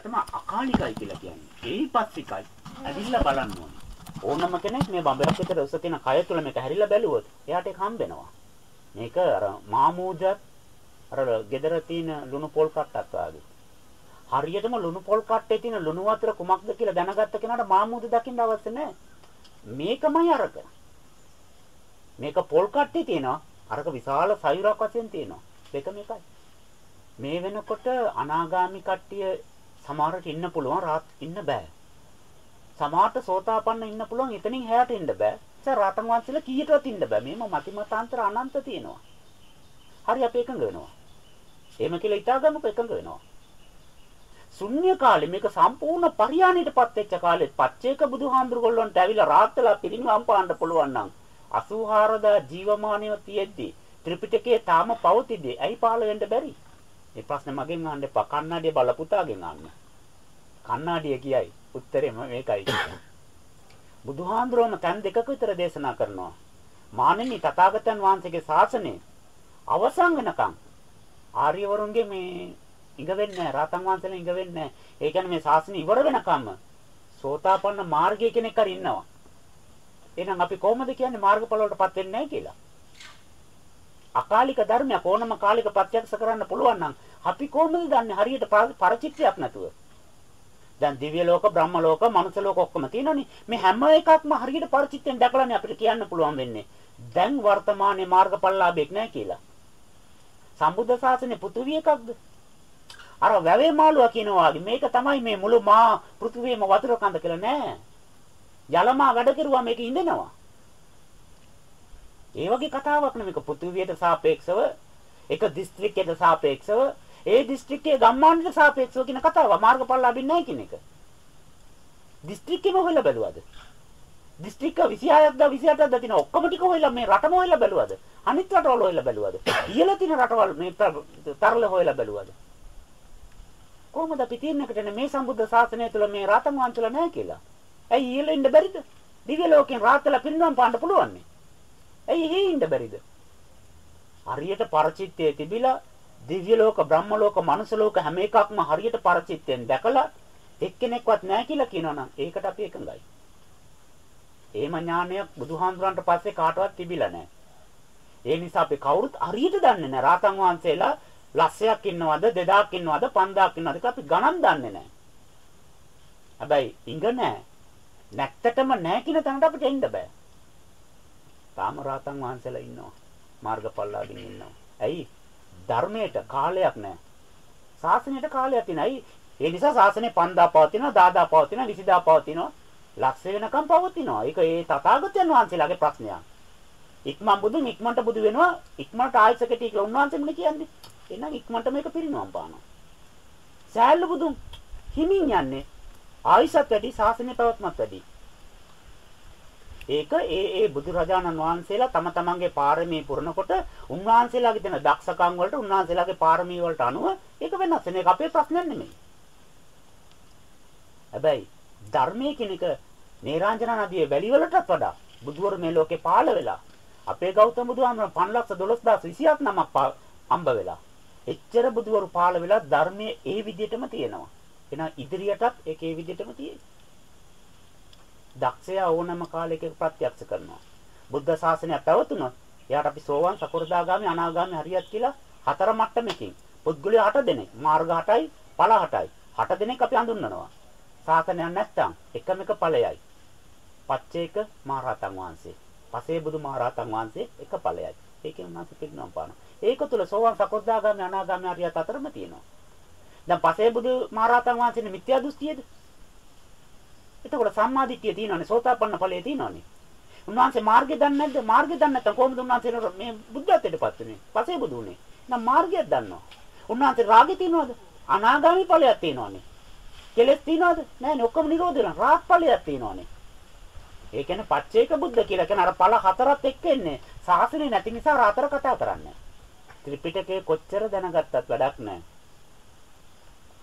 තමයි අකාලිකයි කියලා කියන්නේ. ඒයිපස්සිකයි. ඇවිල්ලා බලන්න ඕනේ. ඕනම කෙනෙක් මේ බඹයක් විතර උස තියෙන කය තුල මේක හැරිලා බැලුවොත් එයාට ඒක හම්බෙනවා. මේක අර මාමූජත් අර gedara තියෙන ලුණු පොල් කට්ටක් වගේ. හරියටම ලුණු පොල් කට්ටේ තියෙන ලුණු වතුර කුමක්ද කියලා දැනගත්ත කෙනාට මාමූද දකින්න අවශ්‍ය නැහැ. මේකමයි අරක. මේක පොල් කට්ටේ තියෙනවා. අරක විශාල සයුරක් වශයෙන් තියෙනවා. දෙකම එකයි. මේ වෙනකොට අනාගාමි කට්ටිය සමහරට ඉන්න පුළුවන් රාත් ඉන්න බෑ. සමහරට සෝතාපන්න ඉන්න පුළුවන් එතනින් හැයට ඉන්න බෑ. ඒ රාතන් වංශල කීයටවත් ඉන්න බෑ. මේම මතිමතාන්තර අනන්ත තියෙනවා. හරි අපි එකඟ වෙනවා. එහෙම කියලා හිතාගමුකෝ එකඟ වෙනවා. ශුන්‍ය කාලේ මේක සම්පූර්ණ පරිහානියටපත් වෙච්ච කාලෙත් පච්චේක බුදුහාමුදුරගොල්ලන්ට ඇවිල්ලා රාත්‍තලා පිරිනිවන් පාන්න පුළුවන් නම් 84000 ජීවමානව තියෙද්දි ත්‍රිපිටකයේ තාම පවතිද්දි ඇයි පාල වෙන්න බැරි? මේ ප්‍රශ්නේ මගෙන් අහන්න එපා. කන්නාඩිය බල පුතාගෙන් අහන්න. කන්නාඩිය කියයි. උත්තරේ මේකයි. බුදුහාඳුරම තැන් දෙකක විතර දේශනා කරනවා. මානෙනි තථාගතයන් වහන්සේගේ ශාසනය අවසන් වෙනකම් ආර්යවරුන්ගේ මේ ඉඟ වෙන්නේ නැහැ. රාතන් වහන්සේලා ඉඟ වෙන්නේ නැහැ. ඒ කියන්නේ මේ ශාසනය ඉවර වෙනකම්ම සෝතාපන්න මාර්ගයේ කෙනෙක් හරි ඉන්නවා. එහෙනම් අපි කොහොමද කියන්නේ මාර්ගඵල වලටපත් වෙන්නේ නැහැ කියලා? අකාලික ධර්මයක් ඕනම කාලික ප්‍රත්‍යක්ෂ කරන්න පුළුවන් නම් අපි කොහොමද දන්නේ හරියට පරචිත්‍රයක් නැතුව? දැන් දිව්‍ය ලෝක, බ්‍රහ්ම ලෝක, මනුස්ස ලෝක ඔක්කොම තියෙනනේ. මේ හැම එකක්ම හරියට පරචිත්‍රයෙන් දැකලානේ අපිට කියන්න පුළුවන් වෙන්නේ. දැන් වර්තමානයේ මාර්ගඵලලාභයක් නැහැ කියලා. සම්බුද්ධ ශාසනය පෘථුවිය එකක්ද? අර වැවේ මාළුවා කියනවා වගේ මේක තමයි මේ මුළු මා පෘථුවියම වතුර කඳ කියලා නෑ. ජලමා වැඩ කෙරුවා මේක ඉඳෙනවා. ඒ වගේ කතාවක් නෙමෙයි පෘථුවියට සාපේක්ෂව එක දිස්ත්‍රික්කයට සාපේක්ෂව ඒ දිස්ත්‍රික්කයේ ගම්මානට සාපේක්ෂව කියන කතාව මාර්ගඵල ලැබෙන්නේ නැහැ කියන එක. දිස්ත්‍රික්කෙම හොයලා බැලුවද? දිස්ත්‍රික්ක 26ක්ද 28ක්ද තියෙන ඔක්කොම ටික හොයලා මේ රටම හොයලා බැලුවද? අනිත් රටවල හොයලා බැලුවද? ඉහළ තියෙන රටවල් මේ තරල හොයලා බැලුවද? කොහොමද අපි තීරණයකට මේ සම්බුද්ධ ශාසනය තුළ මේ රාතන් වංශල නැහැ කියලා? ඇයි ඉහළ ඉන්න බැරිද? දිව්‍ය ලෝකෙන් රාතලා පිරිනවම් පාන්න පුළුවන් නේ. ඇයි එහෙ ඉන්න බැරිද? හරියට පරචිත්තයේ තිබිලා දිව්‍ය ලෝක, බ්‍රහ්ම ලෝක, මනුෂ්‍ය ලෝක හැම එකක්ම හරියට පරචිත්තයෙන් දැකලා එක්කෙනෙක්වත් නැහැ කියලා කියනවනම් ඒකට අපි එකඟයි. එහෙම ඥානයක් බුදුහාමුදුරන්ට පස්සේ කාටවත් තිබිලා නැහැ. ඒ නිසා අපි කවුරුත් හරියට දන්නේ නැහැ. රාතන් වහන්සේලා ලස්සයක් ඉන්නවද, 2000ක් ඉන්නවද, 5000ක් ඉන්නවද කියලා අපි ගණන් දන්නේ නැහැ. හැබැයි ඉඟ නැහැ. නැත්තටම නැහැ කියන තැනට අපිට එන්න බෑ. තාම රාතන් වහන්සේලා ඉන්නවා. මාර්ගඵලලාගෙන ඉන්නවා. ඇයි? ධර්මයට කාලයක් නැහැ. ශාසනයට කාලයක් තියෙනයි. ඒ නිසා ශාසනය 5000 පවතිනවා, 10000 පවතිනවා, 20000 පවතිනවා. ලක්ෂ වෙනකම් පවතිනවා. ඒක ඒ තථාගතයන් වහන්සේලාගේ ප්‍රශ්නයක්. ඉක්මන් බුදුන් ඉක්මනට බුදු වෙනවා. ඉක්මනට ආයසකටි කියලා උන්වහන්සේමනේ කියන්නේ. එහෙනම් ඉක්මනට මේක පිරිනවම් පානවා. සෑල්ලු බුදුන් හිමින් යන්නේ ආයසත් වැඩි ශාසනය පැවැත්මත් වැඩි. ඒක ඒ ඒ බුදුරජාණන් වහන්සේලා තම තමන්ගේ පාරමී පුරනකොට උන්වහන්සේලාගේ තියෙන දක්ෂකම් වලට උන්වහන්සේලාගේ පාරමී වලට අනුව ඒක වෙනස් වෙන එක අපේ ප්‍රශ්නයක් නෙමෙයි. හැබැයි ධර්මයේ කෙනෙක් නේරාංජන නදියේ වැලි වලටත් වඩා බුදුවරු මේ ලෝකේ පාළ වෙලා අපේ ගෞතම බුදුහාමර 512027 නමක් අම්බ වෙලා එච්චර බුදුවරු පාළ වෙලා ධර්මයේ ඒ විදිහටම තියෙනවා. එහෙනම් ඉදිරියටත් ඒක ඒ විදිහටම තියෙයි. දක්ෂයා ඕනම කාලයක ප්‍රත්‍යක්ෂ කරනවා. බුද්ධ ශාසනය පැවතුනොත් එයාට අපි සෝවාන් සකෘදාගාමි අනාගාමි හරියත් කියලා හතර මට්ටමකින් පුද්ගලයා 8 දෙනෙක් මාර්ග 8යි ඵල 8යි 8 දෙනෙක් අපි හඳුන්වනවා. ශාසනයක් නැත්තම් එකම එක ඵලයයි. පච්චේක මහරහතන් වහන්සේ. පසේ බුදු මහරහතන් වහන්සේ එක ඵලයයි. ඒකෙන් උන්වහන්සේ පිරිනොම් පානවා. ඒක තුල සෝවාන් සකෘදාගාමි අනාගාමි හරියත් අතරම තියෙනවා. දැන් පසේ බුදු මහරහතන් වහන්සේනේ මිත්‍යා දෘෂ්ටියද? එතකොට සම්මාදිට්ඨිය තියෙනවනේ සෝතාපන්න ඵලයේ තියෙනවනේ. උන්වහන්සේ මාර්ගය දන්නේ නැද්ද? මාර්ගය දන්නේ නැත්නම් කොහොමද උන්වහන්සේ මේ බුද්ධත්වයටපත් වෙන්නේ? පසේ බුදු උනේ. නම් මාර්ගයක් දන්නවා. උන්වහන්සේ රාගෙ තියෙනවද? අනාගාමී ඵලයක් තියෙනවනේ. කෙලෙස් තියෙනවද? නැහැ ඔක්කොම නිරෝධ වෙනවා. රාග ඵලයක් තියෙනවනේ. ඒ කියන්නේ පච්චේක බුද්ධ කියලා කියන අර ඵල හතරත් එක්ක එන්නේ. සාසනේ නැති නිසා අර හතර කතා කරන්නේ. ත්‍රිපිටකේ කොච්චර දැනගත්තත් වැඩක් නැහැ.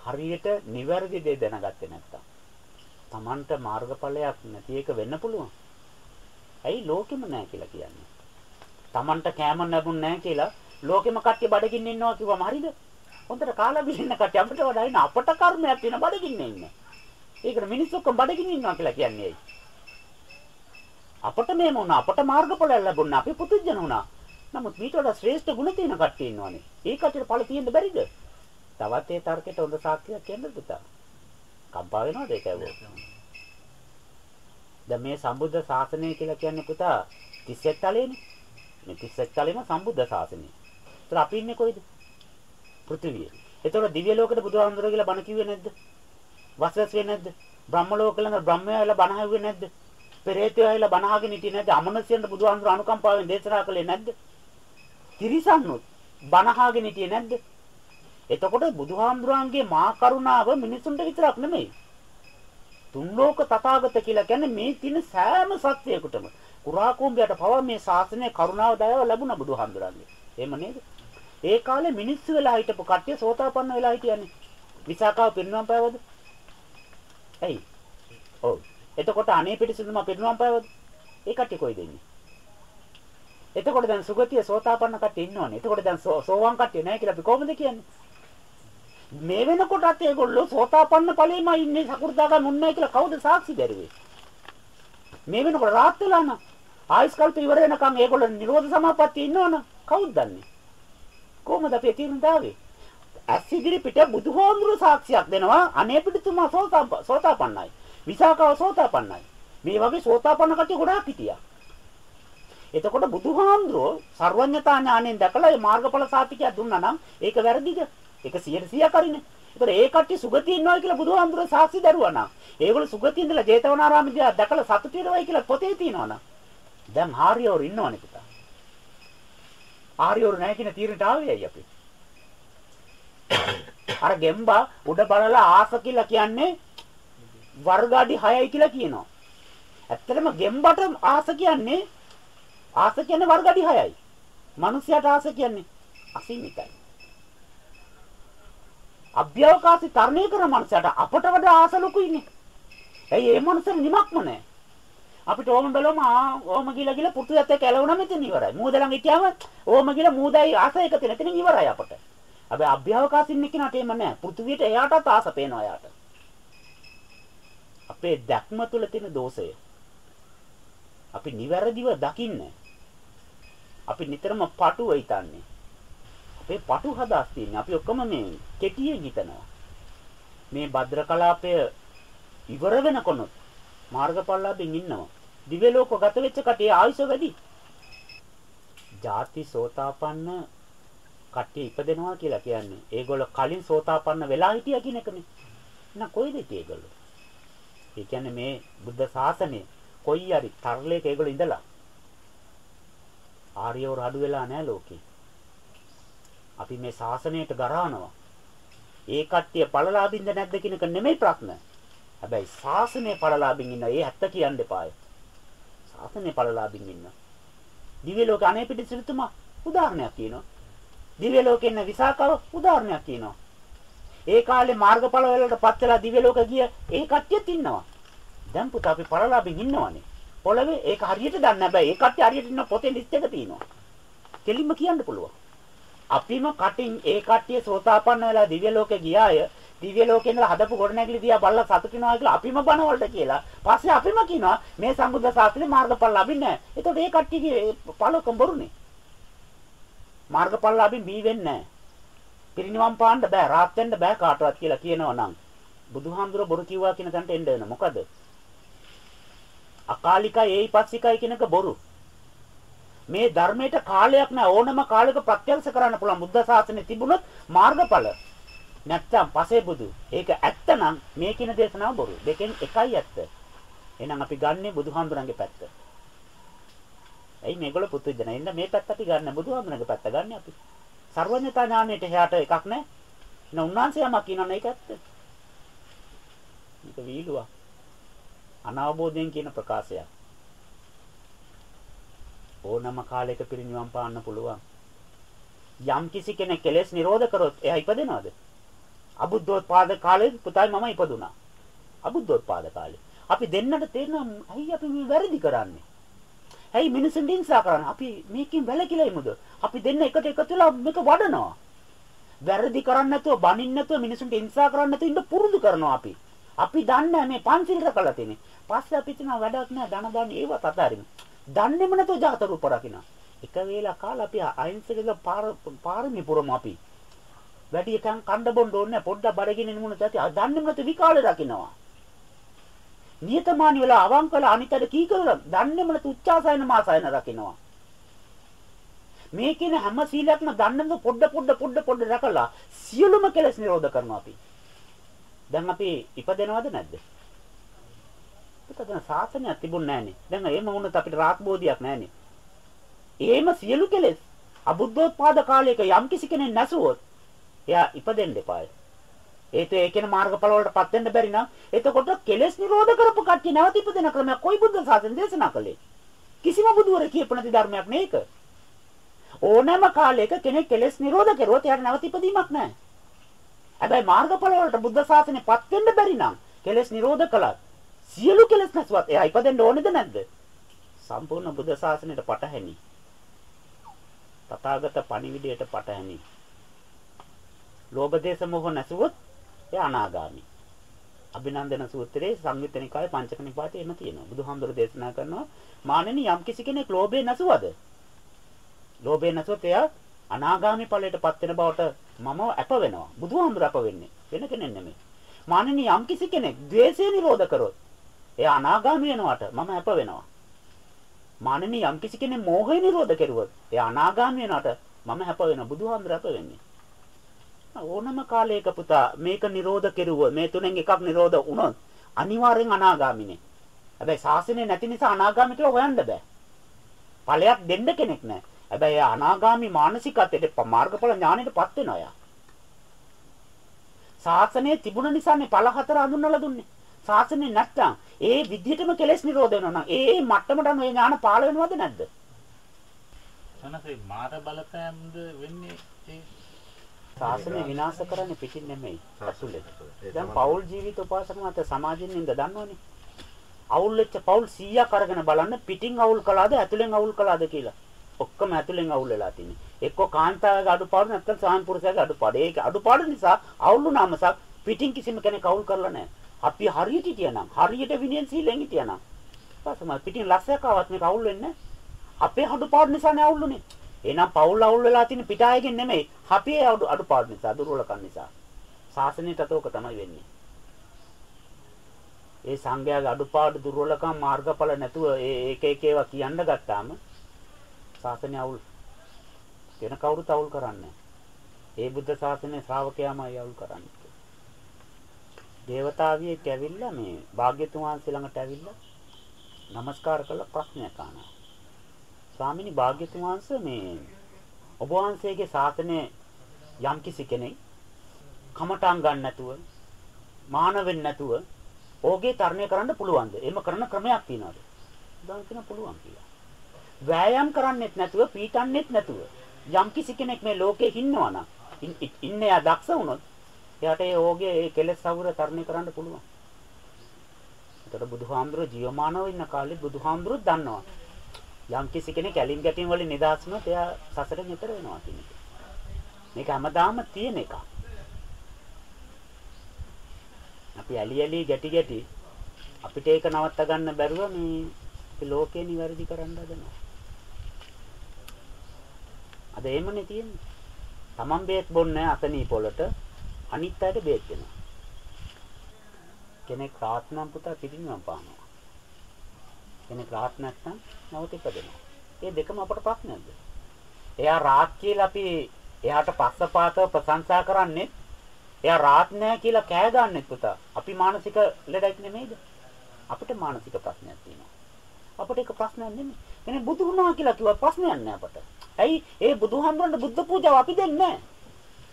හරියට නිවැරදි දේ දැනගත්තේ නැත්තම්. Tamanට මාර්ගඵලයක් නැති එක වෙන්න පුළුවන්. ඇයි ලෝකෙම නැහැ කියලා කියන්නේ? Tamanට කෑම ලැබුණ නැහැ කියලා ලෝකෙම කට්ටිය බඩගින්න ඉන්නවා කිව්වම හරිද? හොඳට කාලා බින්න කට්ටිය අපිට වඩා ඉන්න අපට කර්මයක් තියෙන බඩගින්නේ ඉන්නේ. ඒකට මිනිස්සු ඔක්කොම බඩගින්න ඉන්නවා කියලා කියන්නේ ඇයි? අපට මේම වුණා අපට මාර්ගඵල ලැබුණා අපි පුදුජන වුණා. නමුත් මීට වඩා ශ්‍රේෂ්ඨ ගුණ තියෙන කට්ටිය ඉන්නවනේ. ඒ කට්ටියට ඵල තියෙන්න බැරිද? තවත් ඒ තර්කයට හොඳ සාක්ෂියක් කියන්න පුතා. කම්පා වෙනවද ඒක ඇහුවොත්? දැන් මේ සම්බුද්ධ ශාසනය කියලා කියන්නේ පුතා 31 තලයේනේ. මේ 31 තලෙම සම්බුද්ධ ශාසනය. ඒතර අපි ඉන්නේ කොයිද? පෘථිවියේ. ඒතකොට දිව්‍ය ලෝකෙට බුදුහාමුදුරුවෝ කියලා බණ කිව්වේ නැද්ද? වසස් වෙන්නේ නැද්ද? බ්‍රහ්ම ලෝක ළඟ බ්‍රහ්මයා වෙලා බණ හවුවේ නැද්ද? පෙරේතය වෙලා බණ අහගෙන හිටියේ නැද්ද? අමනසියෙන්ද බුදුහාමුදුරුවෝ අනුකම්පාවෙන් දේශනා කළේ නැද්ද? තිරිසන්නුත් බණ අහගෙන හිටියේ නැද්ද? එතකොට බුදුහාමුදුරන්ගේ මා කරුණාව මිනිසුන්ට විතරක් නෙමෙයි. තුන් ලෝක තථාගත කියලා කියන්නේ මේ තියෙන සෑම සත්‍යයකටම කුරා කුඹයට පවා මේ ශාසනය කරුණාව දයාව ලැබුණා බුදුහාමුදුරන්ගේ. එහෙම නේද? ඒ කාලේ මිනිස්සු වෙලා හිටපු කට්ටිය සෝතාපන්න වෙලා හිටියන්නේ. විසාකාව පිරිනවම් පෑවද? ඇයි? ඔව්. එතකොට අනේ පිටිසුදුම පිරිනවම් පෑවද? ඒ කට්ටිය කොයිද ඉන්නේ? එතකොට දැන් සුගතිය සෝතාපන්න කට්ටිය ඉන්නවනේ. එතකොට දැන් සෝවාන් කට්ටිය නැහැ කියලා අපි කොහොමද කියන්නේ? මේ වෙනකොටත් ඒගොල්ලෝ සෝතාපන්න ඵලෙම ඉන්නේ සකු르දාගම උන්නේ කියලා කවුද සාක්ෂි දරුවේ? මේ වෙනකොට රාත් වෙලා නම් ආයස් කල්ප ඉවර වෙනකන් ඒගොල්ලෝ නිරෝධ සමාපත්තිය ඉන්නවනම් කවුද දන්නේ? කොහොමද අපි තීරණ දාවේ? අසිගිරි පිට බුදුහාමුදුරු සාක්ෂියක් දෙනවා අනේ පිටුතුමා සෝතාපන්නයි. විසාකව සෝතාපන්නයි. මේ වගේ සෝතාපන්න කට්ටිය ගොඩාක් හිටියා. එතකොට බුදුහාමුදුරෝ සර්වඥතා ඥාණයෙන් දැකලා මේ මාර්ගඵල සාතිකය දුන්නා නම් ඒක වැරදිද? ඒක 100% කරිනේ. ඒතර ඒ කට්ටිය සුගතිය ඉන්නවා කියලා බුදුහාමුදුරෝ සාක්ෂි දරුවා නම් ඒගොල්ලෝ සුගතිය ඉඳලා ජේතවනාරාමේදී දැකලා සතුටු වෙනවයි කියලා පොතේ තියෙනවනම් දැන් ආර්යවරු ඉන්නවනේ පුතා. ආර්යවරු නැහැ කියන තීරණයට ආවේයි අපි. අර ගෙම්බා උඩ බලලා ආස කියලා කියන්නේ වර්ග අඩි 6යි කියලා කියනවා. ඇත්තටම ගෙම්බට ආස කියන්නේ ආස කියන්නේ වර්ග අඩි 6යි. මිනිසයාට ආස කියන්නේ අසීමිතයි. අභ්‍යවකාශي තරණය කරන මනුස්සයට අපට වඩා ආස ලොකුයිනේ. ඇයි ඒ මනුස්සර නිමක්ම නැහැ. අපිට ඕම බැලුවම ආ ඕම ගිල ගිල පුටුයත් එක්ක ඇලවුණා මෙතන ඉවරයි. මූද ළඟ හිටියාම ඕම ගිල මූදයි ආස එක තැන එතනින් ඉවරයි අපට. හැබැයි අභ්‍යවකාශින් ඉන්න කෙනාට එහෙම නැහැ. පෘථුවියට එයාටත් ආස පේනවා එයාට. අපේ දැක්ම තුළ තියෙන දෝෂය. අපි නිවැරදිව දකින්නේ. අපි නිතරම පටුව හිතන්නේ. අපේ පටු හදාස් තියෙන්නේ. අපි ඔක්කොම මේ කෙටියෙන් හිතනවා. මේ භද්‍ර කලාපය ඉවර වෙනකොනොත් මාර්ගඵලලාභෙන් ඉන්නවා. දිව්‍ය ලෝක ගත වෙච්ච කටේ ආයුෂ වැඩි. ಜಾති සෝතාපන්න කට්ටිය ඉපදෙනවා කියලා කියන්නේ. ඒගොල්ලෝ කලින් සෝතාපන්න වෙලා හිටියා කියන එකනේ. එහෙනම් කොයිද ඒගොල්ලෝ? ඒ කියන්නේ මේ බුද්ධ ශාසනය කොයි හරි තරලයක ඒගොල්ලෝ ඉඳලා ආර්යවරු අඩු වෙලා නැහැ ලෝකේ. අපි මේ ශාසනයට ගරහනවා. ඒ කට්ටිය පළලාභින්ද නැද්ද කියන එක නෙමෙයි ප්‍රශ්න. හැබැයි ශාසනය පළලාභින් ඉන්න ඒ ඇත්ත කියන්න එපාය. ශාසනය පළලාභින් ඉන්න. දිව්‍ය ලෝක අනේ පිටිසිරිතුමා උදාහරණයක් කියනවා. දිව්‍ය ලෝකේ ඉන්න විසාකව උදාහරණයක් කියනවා. ඒ කාලේ මාර්ගඵල වලට පත් වෙලා දිව්‍ය ලෝක ගිය ඒ කට්ටියත් ඉන්නවා. දැන් පුතා අපි පළලාභින් ඉන්නවනේ. පොළවේ ඒක හරියට දන්නේ නැහැ. හැබැයි ඒ කට්ටිය හරියට ඉන්න පොතේ ලිස්ට් එක තියෙනවා. කෙලින්ම කියන්න පුළුවන්. අපිම කටින් ඒ කට්ටිය සෝතාපන්න වෙලා දිව්‍ය ලෝකේ ගියාය දිව්‍ය ලෝකේ ඉඳලා හදපු ගොඩනැගිලි දිහා බලලා සතුටු වෙනවා කියලා අපිම බන වලට කියලා. පස්සේ අපිම කියනවා මේ සම්බුද්ධ ශාස්ත්‍රේ මාර්ගඵල ලැබින්නේ නැහැ. එතකොට ඒ කට්ටියගේ පළකම් බොරුනේ. මාර්ගඵල ලැබි බී වෙන්නේ නැහැ. පිරිනිවන් පාන්න බෑ, රාත් වෙන්න බෑ කාටවත් කියලා කියනවා නම් බුදුහාමුදුර බොරු කිව්වා කියන තැනට එන්න වෙන. මොකද? අකාලිකයි ඒයිපස්සිකයි කියනක බොරු. මේ ධර්මයට කාලයක් නෑ ඕනම කාලයක ප්‍රත්‍යක්ෂ කරන්න පුළුවන්. බුද්ධ ශාසනය තිබුණොත් මාර්ගඵල. නැත්තම් පසේ බුදු. ඒක ඇත්තනම් මේ කියන දේශනාව බොරු. දෙකෙන් එකයි ඇත්ත. එහෙනම් අපි ගන්නෙ බුදුහාමුදුරන්ගේ පැත්ත. එයි මේගොල්ලෝ පුතු දෙන ඉන්න මේ පැත්ත අපි ගන්න. බුදුහාමුදුරන්ගේ පැත්ත ගන්න අපි. සර්වඥතා ඥාණයට එහාට එකක් නෑ එහෙනම් උන්වහන්සේ යමක් කියනවනේ ඒක ඇත්ත. මේක වීලුවක් අනවබෝධයෙන් කියන ප්‍රකාශයක්. ඕනම කාලයක පිරිනිවන් පාන්න පුළුවන්. යම් කිසි කෙනෙක් කෙලෙස් නිරෝධ කරොත් එයා ඉපදෙනවද? අබුද්ධෝත්පාද කාලේ පුතයි මම ඉපදුනා. අබුද්ධෝත්පාද කාලේ. අපි දෙන්නට තේරෙනවා ඇයි අපි මේ වැරදි කරන්නේ? ඇයි මිනිසුන් දින්සා කරන්නේ? අපි මේකෙන් වැළකීලා ඉමුද? අපි දෙන්න එකට එකතු වෙලා මේක වඩනවා. වැරදි කරන්නේ නැතුව, බනින්න නැතුව, මිනිසුන්ට හිංසා කරන්නේ නැතුව ඉන්න පුරුදු කරනවා අපි. අපි දන්නේ මේ පන්සිල් රැකලා තියෙන්නේ. පස්සේ අපි හිතනවා වැඩක් නෑ ධන දාන්න ඒවත් අතාරින්න. දන්නේම නැතුව ජාත රූප රකින්න. එක වේලා කාලා අපි අහිංසකද පාරමී පුරමු අපි. වැඩි එකන් කණ්ඩ බොන්න ඕනේ පොඩ්ඩක් බඩගින්න නෙමුණ තැති දන්නේම නැතුව විකාලේ රකින්නවා. නියතමානී වෙලා අවංකලා අනිතට කී කරලා දන්නේම නැතුව උච්චාසයන මාසයන රකින්නවා. මේ කියන හැම සීලයක්ම දන්නද පොඩ පොඩ පොඩ පොඩ රැකලා සියලුම කෙලෙස් නිරෝධ කරනවා අපි. දැන් අපි ඉපදෙනවද නැද්ද? පුතන සාසනයක් තිබුණ නැහනේ. දැන් එහෙම වුණත් අපිට රාත් බෝධියක් නැහනේ. එහෙම සියලු කෙලෙස් අබුද්ධෝත්පාද කාලයක යම් කිසි කෙනෙක් නැසුවොත් එයා ඉපදෙන්න එපායි. ඒත් ඒ කියන මාර්ගඵල වලටපත් වෙන්න බැරි නම් එතකොට කෙලෙස් නිරෝධ කරපු කට්ටිය නැවත ඉපදෙන ක්‍රමයක් කොයි බුද්ධ ශාසනය දේශනා කළේ? කිසිම බුදුවර කියපු නැති ධර්මයක් මේක. ඕනෑම කාලයක කෙනෙක් කෙලෙස් නිරෝධ කරුවොත් එයාට නැවත ඉපදීමක් නැහැ. හැබැයි මාර්ගඵල වලට බුද්ධ ශාසනයපත් වෙන්න බැරි නම් කෙලෙස් නිරෝධ කළත් සියලු කෙලෙස් නැසුවත් එයා ඉපදෙන්න ඕනේද නැද්ද? සම්පූර්ණ බුද්ධ ශාසනයට පටහැනි. තථාගත පණිවිඩයට පටහැනි. ලෝභ දේශ මොහ නැසුවොත් එයා අනාගාමි. අභිනන්දන සූත්‍රයේ සංයුත්ත නිකායේ පංචක නිපාතේ එම තියෙනවා. බුදුහාමුදුරු දේශනා කරනවා මානෙනි යම් කිසි කෙනෙක් ලෝභය නැසුවද? ලෝභය නැසුවොත් එයා අනාගාමි ඵලයටපත් වෙන බවට මම අප වෙනවා. බුදුහාමුදුරු අප වෙන්නේ. වෙන කෙනෙක් නෙමෙයි. මානෙනි යම් කිසි කෙනෙක් ද්වේෂය නිරෝධ කරොත් එයා අනාගාමි වෙනවට මම අප වෙනවා. මානෙනි යම් කිසි කෙනෙක් මෝහය නිරෝධ කරුවොත් එයා අනාගාමී වෙනට මම හැප වෙන බුදුහාමුදුර හැප වෙන්නේ. ඕනම කාලයක පුතා මේක නිරෝධ කෙරුව මේ තුනෙන් එකක් නිරෝධ වුණොත් අනිවාර්යෙන් අනාගාමිනේ හැබැයි ශාසනය නැති නිසා අනාගාමී කියලා හොයන්න බෑ. ඵලයක් දෙන්න කෙනෙක් නැහැ හැබැයි එයා අනාගාමී මානසිකත්වයට මාර්ගඵල ඥාණයටපත් වෙනවා යා ශාසනය තිබුණ නිසානේ ඵල හතර හඳුන්වලා දුන්නේ. ශාසනය නැත්තම් ඒ විදිහටම කෙලෙස් නිරෝධ වෙනවා නම් ඒ මට්ටමට ඒ ඥාන පාළ වෙනවද නැද්ද? සනසේ මාර බලපෑම්ද වෙන්නේ ඒ ශාසනය විනාශ කරන්නේ පිටින් නෙමෙයි අසුලෙන්. දැන් පෞල් ජීවිත උපාසක මත සමාජයෙන් ඉඳ දන්නවනේ. අවුල් වෙච්ච පෞල් 100ක් අරගෙන බලන්න පිටින් අවුල් කළාද ඇතුලෙන් අවුල් කළාද කියලා. ඔක්කොම ඇතුලෙන් අවුල් වෙලා තින්නේ. එක්ක කාන්තාවගේ අඩුපාඩු නැත්නම් සාන්පුරුෂයාගේ අඩුපාඩු. ඒක අඩුපාඩු නිසා අවුල් වුණාම පිටින් කිසිම කෙනෙක් අවුල් කරලා නැහැ. අපි හරියට හිටියනම් හරියට විනයෙන් සීලෙන් හිටියනම් තමයි පිටින් ලස්සයක් ආවත් මේක අවුල් වෙන්නේ අපේ අඩුපාඩු නිසානේ අවුල්ුනේ එහෙනම් පවුල් අවුල් වෙලා තියෙන පිටායකින් නෙමෙයි අපේ අඩුපාඩු නිසා දුර්වලකම් නිසා. ශාසනයටත් ඕක තමයි වෙන්නේ. ඒ සංඝයාගේ අඩුපාඩු දුර්වලකම් මාර්ගඵල නැතුව ඒ එක එක ඒවා කියන්න ගත්තාම ශාසනය අවුල්. වෙන කවුරුත් අවුල් කරන්නේ ඒ බුද්ධ ශාසනයේ ශ්‍රාවකයාමයි අවුල් කරන්නේ. දේවතාවියෙක් ඇවිල්ලා මේ භාග්‍යතුන් වහන්සේ ළඟට ඇවිල්ලා নমස්කාර කළා ප්‍රශ්නයක් අහනවා. ස්වාමිනී භාග්‍යතුන් වහන්සේ මේ ඔබ වහන්සේගේ ශාසනය යම්කිසි කෙනෙක් කමටන් ගන්න නැතුව මාන වෙන්නේ නැතුව ඕගේ තරණය කරන්න පුළුවන්ද? එහෙම කරන ක්‍රමයක් තියනවාද? උදාහරණ කියන පුළුවන් කියලා. වෑයම් කරන්නෙත් නැතුව පීටන්නෙත් නැතුව යම්කිසි කෙනෙක් මේ ලෝකේ ඉන්නවා නම් ඉන්නේ යා දක්ෂ වුණොත් එයාට ඒ ඕගේ ඒ කෙලෙස් අවුර තරණය කරන්න පුළුවන්. එතකොට බුදුහාමුදුරුවෝ ජීවමානව ඉන්න කාලෙත් බුදුහාමුදුරුවෝ දන්නවා. යම් කිසි කෙනෙක් ඇලින් ගැටින් වලින් නිදහස් වුණොත් එයා සසරෙන් එතර වෙනවා කියන එක. මේක හැමදාම තියෙන එකක්. අපි ඇලි ඇලි ගැටි ගැටි අපිට ඒක නවත්ත ගන්න බැරුව මේ ලෝකේ නිවැරදි කරන්න හදනවා. අද එහෙමනේ තියෙන්නේ. Taman බේත් බොන්නේ අසනීප වලට අනිත් අයට බේත් දෙනවා. කෙනෙක් රාත් නම් පුතා පිටින්ම පානවා. කෙනෙක් රාත් නැත්නම් නැවත ඉපදෙනවා. මේ දෙකම අපට ප්‍රශ්නයක්ද? එයා රාත් කියලා අපි එයාට පස්සපාතව ප්‍රශංසා කරන්නේ එයා රාත් නැහැ කියලා කෑ ගන්නෙත් පුතා. අපි මානසික ලෙඩක් නෙමෙයිද? අපිට මානසික ප්‍රශ්නයක් තියෙනවා. අපිට ඒක ප්‍රශ්නයක් නෙමෙයි. කෙනෙක් බුදු වුණා කියලා කිව්වා ප්‍රශ්නයක් නෑ අපට. ඇයි ඒ බුදුහාමුදුරන්ට බුද්ධ පූජාව අපි දෙන්නේ නැහැ.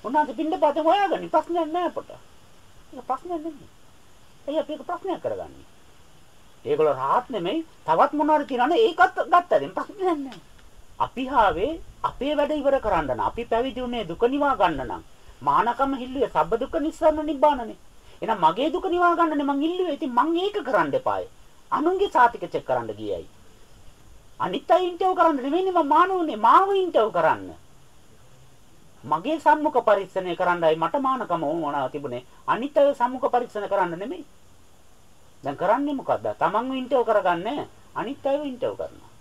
උන්වහන්සේ පින්න පාතේ හොයාගන්නේ ප්‍රශ්නයක් නෑ අපට. ඒක ප්‍රශ්නයක් නෙමෙයි. එයි අපි ඒක ප්‍රශ්නයක් කරගන්නේ. ඒගොල්ලෝ රාහත් නෙමෙයි තවත් මොනවාරි කියනවනේ ඒකත් ගත්තද ප්‍රශ්නයක් නෑ. අපි හාවේ අපේ වැඩ ඉවර කරන්න නම් අපි පැවිදි උනේ දුක නිවා ගන්න නම් මානකම හිල්ලුවේ සබ්බ දුක නිස්සාරණ නිබ්බානනේ. එහෙනම් මගේ දුක නිවා ගන්නනේ මං ඉල්ලුවේ. ඉතින් මං ඒක කරන්න එපායි. අනුන්ගේ සාතික චෙක් කරන්න ගියයි. අනිත් අය ඉන්ටර්ව් කරන්න නෙමෙයි මම මානුනේ මාව ඉන්ටර්ව් කරන්න. මගේ සම්මුඛ පරීක්ෂණය කරන්නයි මට මානකම ඕනවා තිබුණේ. අනිත් අය සම්මුඛ පරීක්ෂණ කරන්න නෙමෙයි. දැන් කරන්නේ මොකද්ද? තමන්ව ඉන්ටර්ව් කරගන්නේ අනිත් අයව ඉන්ටර්ව් කරනවා.